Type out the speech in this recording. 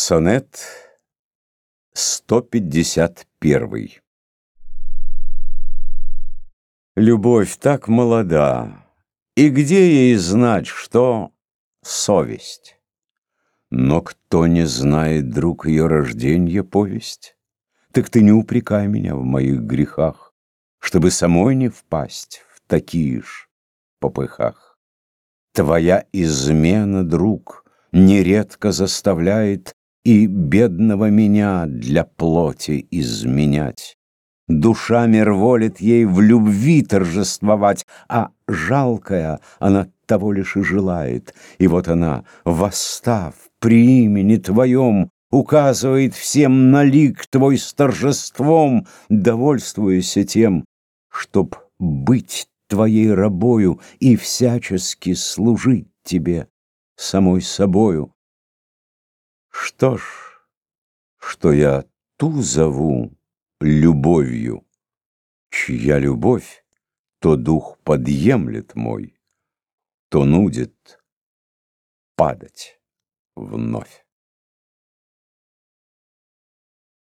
Сонет 151 Любовь так молода, и где ей знать, что совесть? Но кто не знает, друг, ее рождения повесть? Так ты не упрекай меня в моих грехах, Чтобы самой не впасть в такие ж попыхах. Твоя измена, друг, нередко заставляет и бедного меня для плоти изменять. Душа мирволит ей в любви торжествовать, а жалкая она того лишь и желает. И вот она, восстав при имени твоем, указывает всем на лик твой с торжеством, довольствуясь тем, чтоб быть твоей рабою и всячески служить тебе самой собою. Что ж, что я ту зову любовью, чья любовь то дух подъемлет мой, то нудит падать вновь.